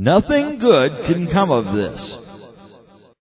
Nothing good can come of this.